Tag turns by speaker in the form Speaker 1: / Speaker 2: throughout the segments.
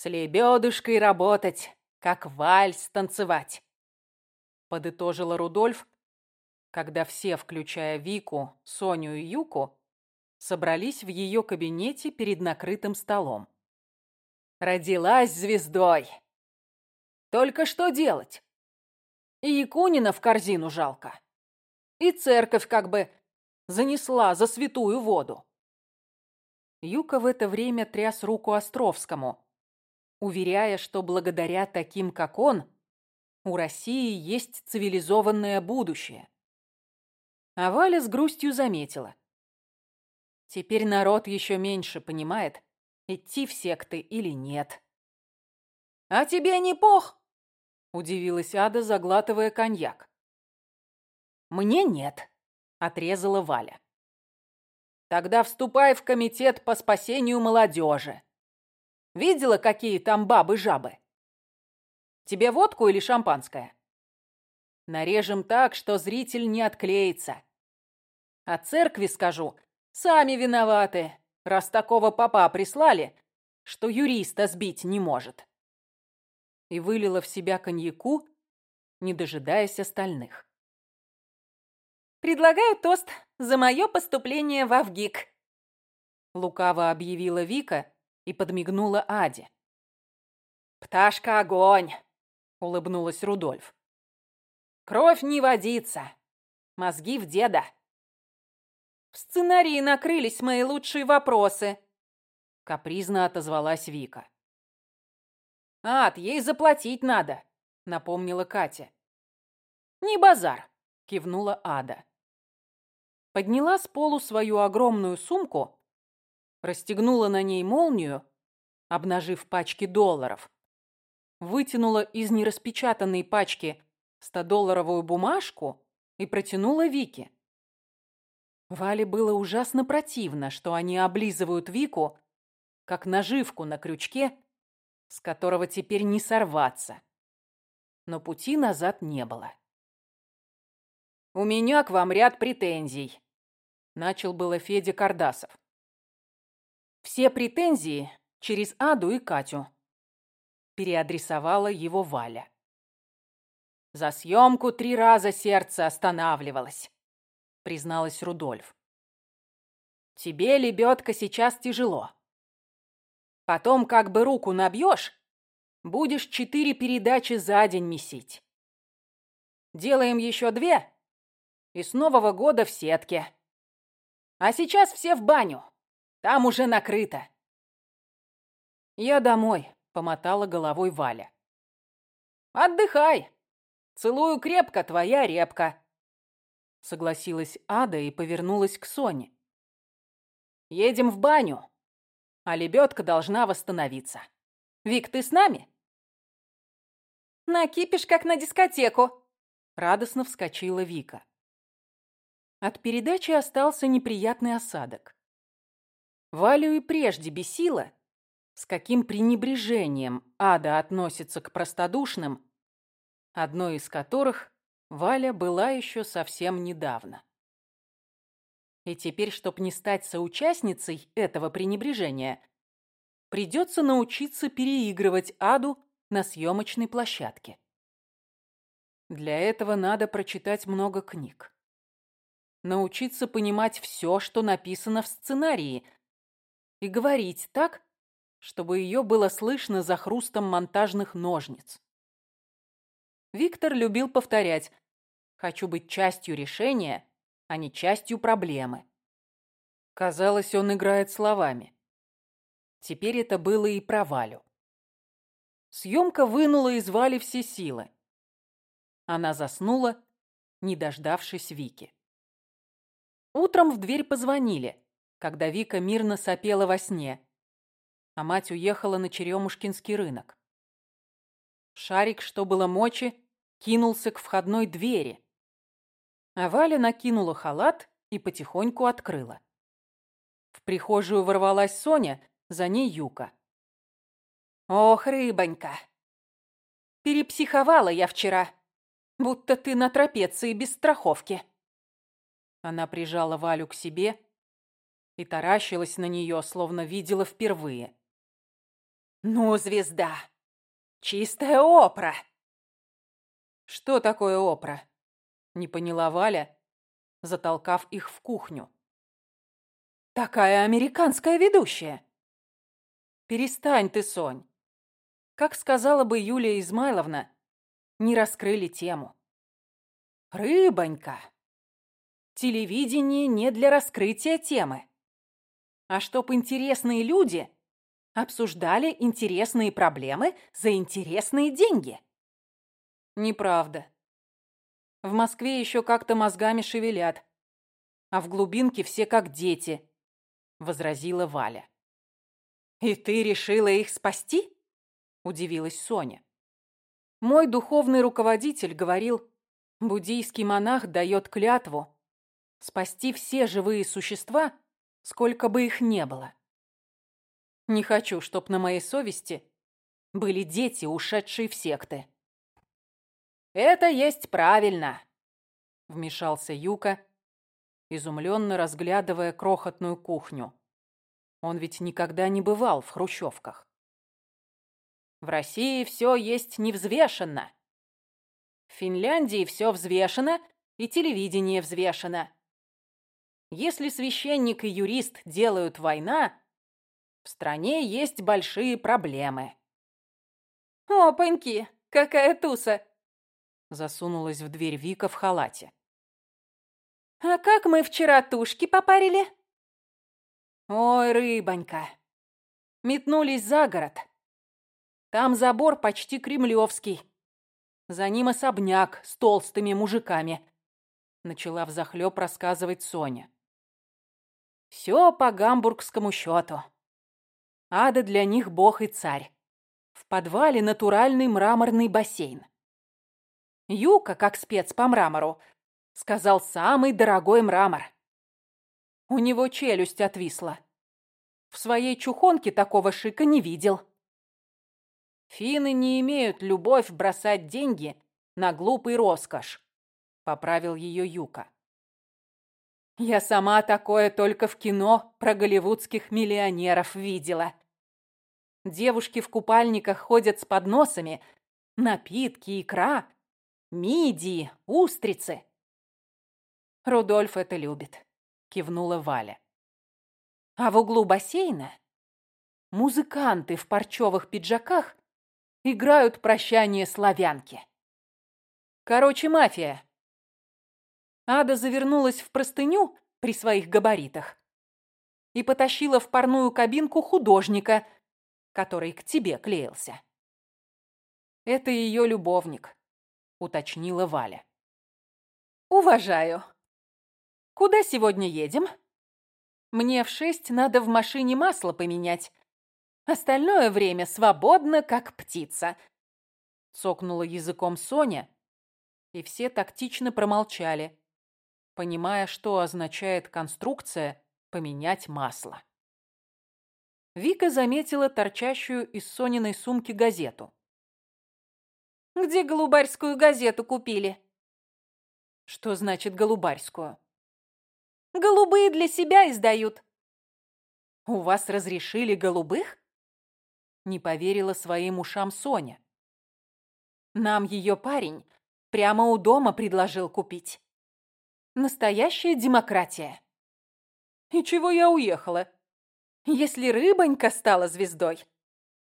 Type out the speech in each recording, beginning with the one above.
Speaker 1: С лебедушкой работать, как вальс танцевать. Подытожила Рудольф, когда все, включая Вику, Соню и Юку, собрались в ее кабинете перед накрытым столом. Родилась звездой. Только что делать? И Якунина в корзину жалко. И церковь как бы занесла за святую воду. Юка в это время тряс руку Островскому, уверяя, что благодаря таким, как он, у России есть цивилизованное будущее. А Валя с грустью заметила. Теперь народ еще меньше понимает, идти в секты или нет. «А тебе не пох?» – удивилась Ада, заглатывая коньяк. «Мне нет», – отрезала Валя. «Тогда вступай в комитет по спасению молодежи. Видела, какие там бабы-жабы? Тебе водку или шампанское? Нарежем так, что зритель не отклеится. А церкви скажу, сами виноваты, раз такого папа прислали, что юриста сбить не может. И вылила в себя коньяку, не дожидаясь остальных.
Speaker 2: «Предлагаю тост за мое поступление в Авгик»,
Speaker 1: лукаво объявила Вика и подмигнула Аде. «Пташка огонь!» — улыбнулась Рудольф. «Кровь не водится, мозги в деда».
Speaker 2: «В сценарии накрылись мои лучшие вопросы», —
Speaker 1: капризно отозвалась Вика. «Ад, ей заплатить надо», — напомнила Катя. «Не базар», — кивнула Ада. Подняла с полу свою огромную сумку, расстегнула на ней молнию, обнажив пачки долларов, вытянула из нераспечатанной пачки 100-долларовую бумажку и протянула Вике. Вале было ужасно противно, что они облизывают Вику, как наживку на крючке, с которого теперь не сорваться. Но пути назад не было. «У меня к вам ряд претензий», — начал было Федя Кардасов. «Все претензии через Аду и Катю», — переадресовала его Валя. За съемку три раза сердце останавливалось призналась Рудольф. Тебе, лебедка, сейчас тяжело. Потом как бы руку набьешь, будешь четыре передачи за день месить. Делаем еще две, и с Нового года в сетке. А сейчас все в баню, там уже накрыто. Я домой, помотала головой Валя. Отдыхай. Целую крепко, твоя репка. Согласилась Ада и повернулась к Соне. Едем в баню, а лебедка должна восстановиться. Вик, ты с нами?
Speaker 2: Накипишь, как на дискотеку.
Speaker 1: Радостно вскочила Вика. От передачи остался неприятный осадок. Валю и прежде бесило, с каким пренебрежением Ада относится к простодушным, одной из которых Валя была еще совсем недавно. И теперь, чтоб не стать соучастницей этого пренебрежения, придется научиться переигрывать Аду на съемочной площадке. Для этого надо прочитать много книг. Научиться понимать все, что написано в сценарии, и говорить так, чтобы ее было слышно за хрустом монтажных ножниц. Виктор любил повторять «хочу быть частью решения, а не частью проблемы». Казалось, он играет словами. Теперь это было и про Валю. Съемка вынула из Вали все силы. Она заснула, не дождавшись Вики. Утром в дверь позвонили, когда Вика мирно сопела во сне, а мать уехала на Черемушкинский рынок. Шарик, что было мочи, кинулся к входной двери. А Валя накинула халат и потихоньку открыла. В прихожую ворвалась Соня, за ней Юка. «Ох, рыбонька! Перепсиховала я вчера, будто ты на трапеции без страховки». Она прижала Валю к себе и таращилась на нее, словно видела впервые.
Speaker 2: Ну, звезда. Чистая опра.
Speaker 1: Что такое опра? Не поняла Валя, затолкав их в кухню.
Speaker 2: Такая американская ведущая.
Speaker 1: Перестань ты, Сонь. Как сказала бы Юлия Измайловна, не раскрыли тему.
Speaker 2: Рыбонька. Телевидение не для раскрытия темы. А чтоб интересные люди обсуждали интересные проблемы за интересные деньги.
Speaker 1: Неправда. В Москве еще как-то мозгами шевелят, а в глубинке все как дети, возразила Валя.
Speaker 2: И ты решила их спасти? Удивилась Соня.
Speaker 1: Мой духовный руководитель говорил, буддийский монах дает клятву спасти все живые существа, сколько бы их не было. Не хочу, чтоб на моей совести были дети, ушедшие в секты.
Speaker 2: «Это есть правильно», —
Speaker 1: вмешался Юка, изумленно разглядывая крохотную кухню. Он ведь никогда не бывал в хрущевках.
Speaker 2: «В России все есть невзвешенно. В Финляндии все взвешено, и телевидение взвешено. Если священник и юрист делают война, в стране есть большие проблемы.
Speaker 1: «Опаньки, какая туса!» Засунулась в дверь Вика в халате.
Speaker 2: «А как мы вчера тушки попарили?»
Speaker 1: «Ой, рыбонька!» Метнулись за город. Там забор почти кремлевский. За ним особняк с толстыми мужиками. Начала взахлеб рассказывать Соня. Все по гамбургскому счету. Ада для них бог и царь. В подвале натуральный мраморный бассейн. Юка, как спец по мрамору, сказал самый дорогой мрамор. У него челюсть отвисла. В своей чухонке такого шика не видел. Финны не имеют любовь бросать деньги на глупый роскошь, поправил ее Юка. Я сама такое только в кино про голливудских миллионеров видела. Девушки в купальниках ходят с подносами, напитки, икра, мидии, устрицы. Рудольф это любит, кивнула Валя. А в углу бассейна музыканты в парчевых пиджаках играют прощание славянки. Короче, мафия. Ада завернулась в простыню при своих габаритах и потащила в парную кабинку художника – который к тебе клеился. Это ее любовник, уточнила Валя.
Speaker 2: Уважаю. Куда сегодня едем? Мне в шесть надо в машине масло поменять. Остальное время свободно, как птица.
Speaker 1: Цокнула языком Соня, и все тактично промолчали, понимая, что означает конструкция «поменять масло». Вика заметила торчащую из Сониной сумки газету.
Speaker 2: «Где голубарскую газету купили?»
Speaker 1: «Что значит голубарскую?»
Speaker 2: «Голубые для себя издают».
Speaker 1: «У вас разрешили голубых?» Не поверила своим ушам Соня. «Нам ее парень прямо у дома предложил купить. Настоящая демократия». «И чего я уехала?» Если рыбонька стала звездой,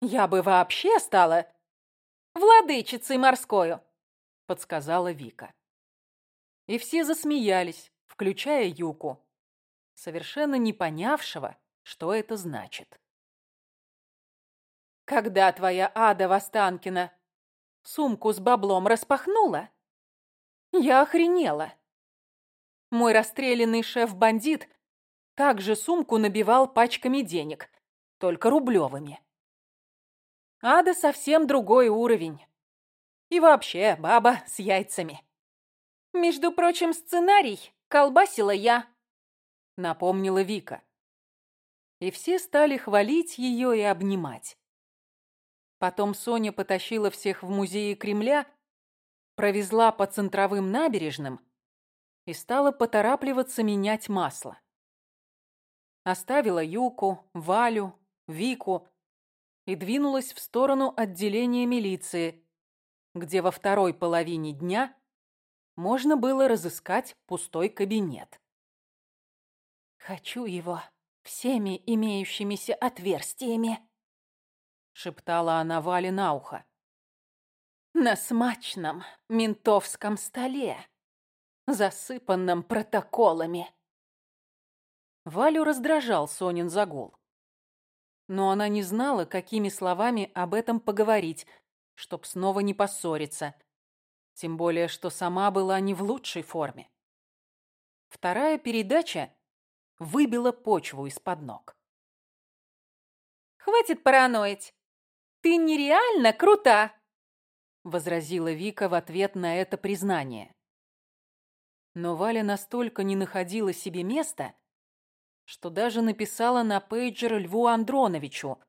Speaker 1: я бы вообще стала
Speaker 2: владычицей морскою,
Speaker 1: подсказала Вика. И все засмеялись, включая Юку, совершенно не понявшего, что это значит. Когда твоя Ада Востанкина сумку с баблом распахнула, я охренела. Мой расстрелянный шеф-бандит также сумку набивал пачками денег, только рублевыми. Ада совсем другой уровень. И вообще баба с яйцами.
Speaker 2: Между прочим, сценарий колбасила я,
Speaker 1: напомнила Вика. И все стали хвалить ее и обнимать. Потом Соня потащила всех в музее Кремля, провезла по центровым набережным и стала поторапливаться менять масло. Оставила Юку, Валю, Вику и двинулась в сторону отделения милиции, где во второй половине дня можно было разыскать пустой кабинет.
Speaker 2: «Хочу его всеми имеющимися отверстиями», — шептала она Вале на ухо. «На смачном ментовском столе, засыпанном протоколами».
Speaker 1: Валю раздражал Сонин загул. Но она не знала, какими словами об этом поговорить, чтоб снова не поссориться. Тем более, что сама была не в лучшей форме. Вторая передача выбила почву из-под ног.
Speaker 2: «Хватит параноить! Ты нереально крута!»
Speaker 1: возразила Вика в ответ на это признание. Но Валя настолько не находила себе места, что даже написала на пейджер Льву Андроновичу,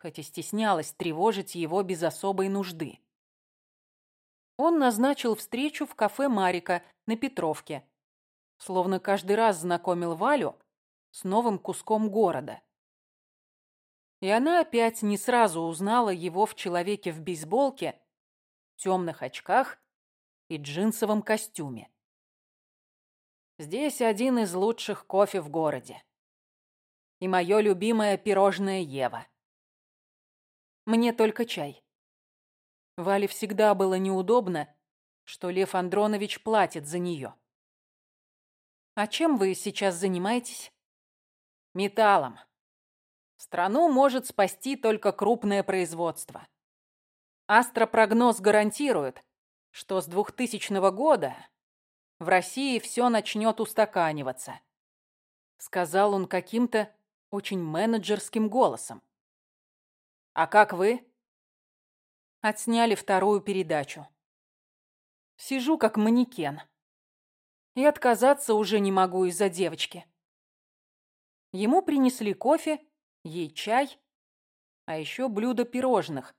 Speaker 1: хоть и стеснялась тревожить его без особой нужды. Он назначил встречу в кафе «Марика» на Петровке, словно каждый раз знакомил Валю с новым куском города. И она опять не сразу узнала его в человеке в бейсболке, темных очках и джинсовом костюме. Здесь один из лучших кофе в городе. И мое любимое пирожное Ева. Мне только чай. Вале всегда было неудобно, что Лев Андронович платит за нее. А чем вы сейчас занимаетесь? Металлом. Страну может спасти только крупное производство. Астропрогноз гарантирует, что с 2000 года в России все начнет устаканиваться», — сказал он каким-то очень менеджерским голосом. «А как вы?» Отсняли вторую передачу. Сижу как манекен. И отказаться уже не могу из-за девочки. Ему принесли кофе, ей чай, а еще блюдо пирожных,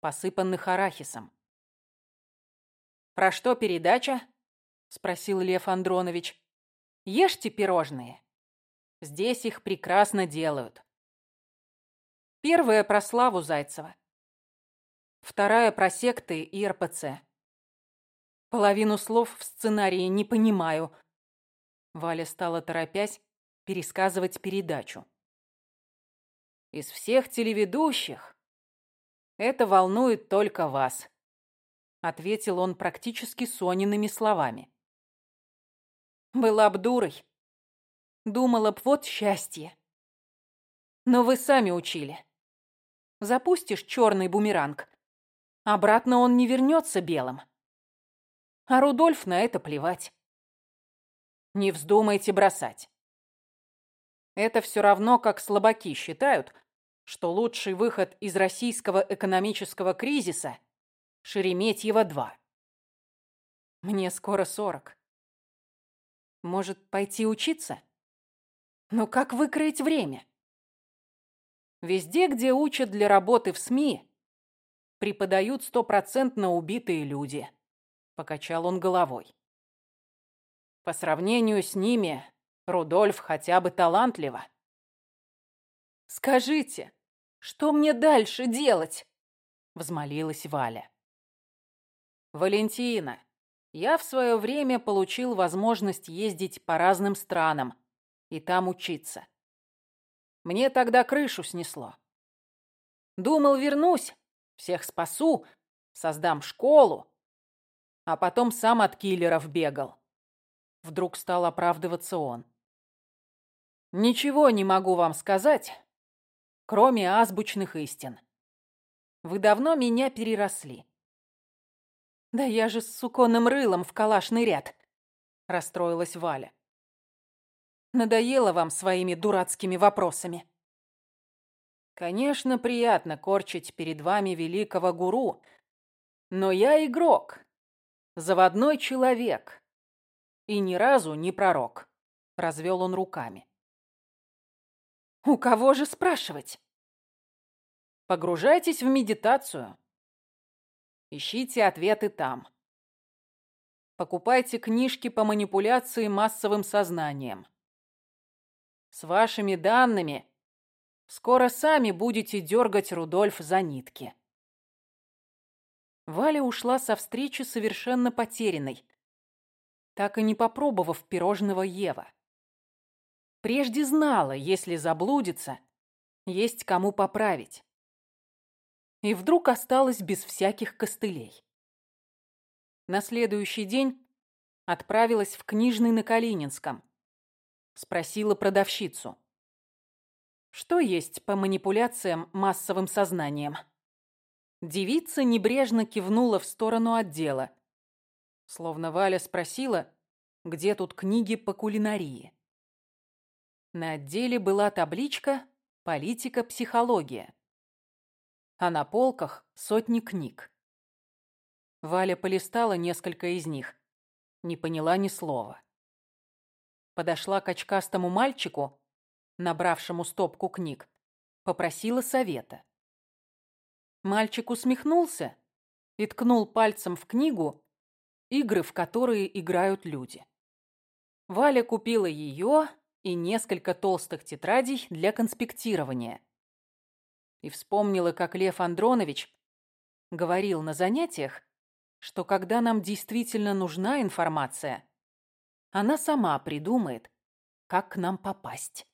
Speaker 1: посыпанных арахисом. «Про что передача?» Спросил Лев Андронович. Ешьте пирожные. Здесь их прекрасно делают. Первая про Славу Зайцева. Вторая про секты и РПЦ. Половину слов в сценарии не понимаю. Валя стала, торопясь, пересказывать передачу. Из всех телеведущих это волнует только вас, ответил он практически Сониными словами. Была б дурой. Думала б, вот счастье. Но вы сами учили. Запустишь черный бумеранг. Обратно он не вернется белым. А Рудольф на это плевать. Не вздумайте бросать. Это все равно, как слабаки считают, что лучший выход из российского экономического кризиса – Шереметьево-2. Мне скоро сорок. Может, пойти учиться? Но как выкроить время? Везде, где учат для работы в СМИ, преподают стопроцентно убитые люди. Покачал он головой. По сравнению с ними, Рудольф хотя бы талантливо. «Скажите, что мне дальше делать?» — взмолилась Валя. «Валентина, я в свое время получил возможность ездить по разным странам и там учиться. Мне тогда крышу снесло. Думал, вернусь, всех спасу, создам школу, а потом сам от киллеров бегал. Вдруг стал оправдываться он. Ничего не могу вам сказать, кроме азбучных истин. Вы давно меня переросли. «Да я же с суконным рылом в калашный ряд!» – расстроилась Валя. «Надоело вам своими дурацкими вопросами?» «Конечно, приятно корчить перед вами великого гуру, но я игрок, заводной человек и ни разу не пророк», – развел он руками. «У кого же спрашивать?» «Погружайтесь в медитацию». Ищите ответы там. Покупайте книжки по манипуляции массовым сознанием. С вашими данными Скоро сами будете дергать Рудольф за нитки. Валя ушла со встречи совершенно потерянной, так и не попробовав пирожного Ева. Прежде знала, если заблудится, есть кому поправить. И вдруг осталась без всяких костылей. На следующий день отправилась в книжный на Калининском. Спросила продавщицу. Что есть по манипуляциям массовым сознанием? Девица небрежно кивнула в сторону отдела. Словно Валя спросила, где тут книги по кулинарии. На отделе была табличка «Политика, психология». А на полках сотни книг. Валя полистала несколько из них. Не поняла ни слова. Подошла к очкастому мальчику, набравшему стопку книг, попросила совета. Мальчик усмехнулся и ткнул пальцем в книгу «Игры, в которые играют люди». Валя купила ее и несколько толстых тетрадей для конспектирования. И вспомнила, как Лев Андронович говорил на занятиях, что когда нам действительно нужна информация, она сама придумает, как к нам попасть.